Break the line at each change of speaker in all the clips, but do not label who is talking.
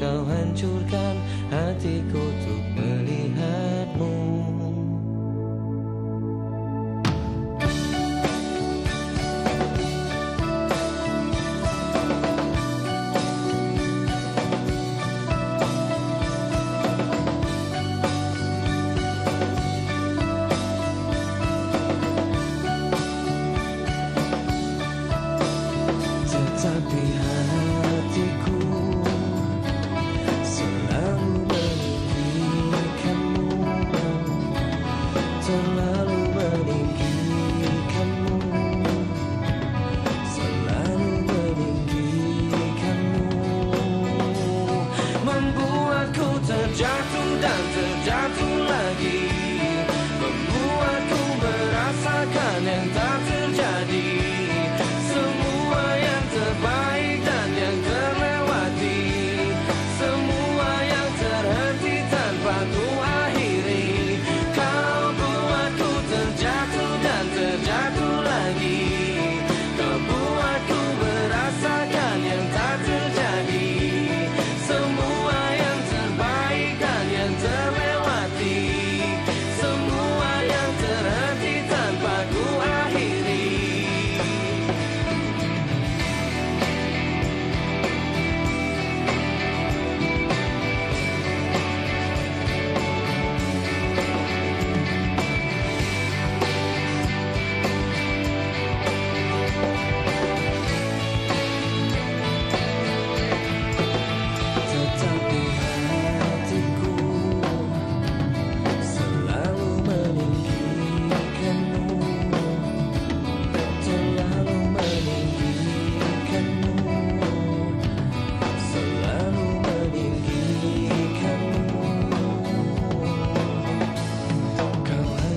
kau hancurkan hatiku. cantar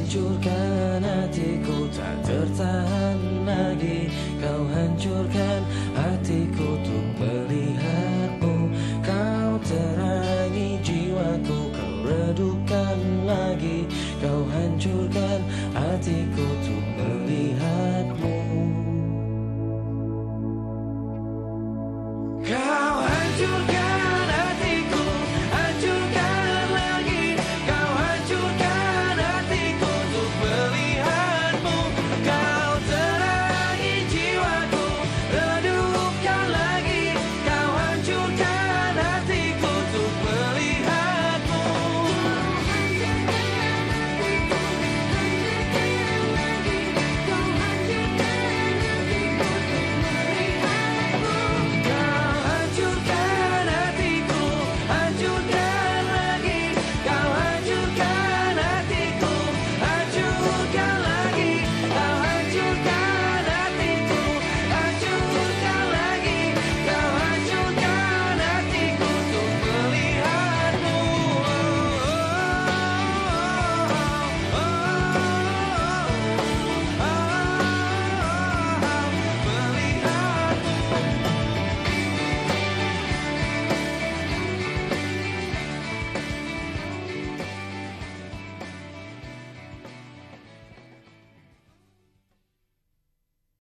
hancurkan hatiku tak tertahan lagi. Kau hancurkan hatiku untuk melihatmu. Kau terangi jiwaku kau redupkan lagi. Kau hancurkan hatiku untuk melihatmu. Kau hancurkan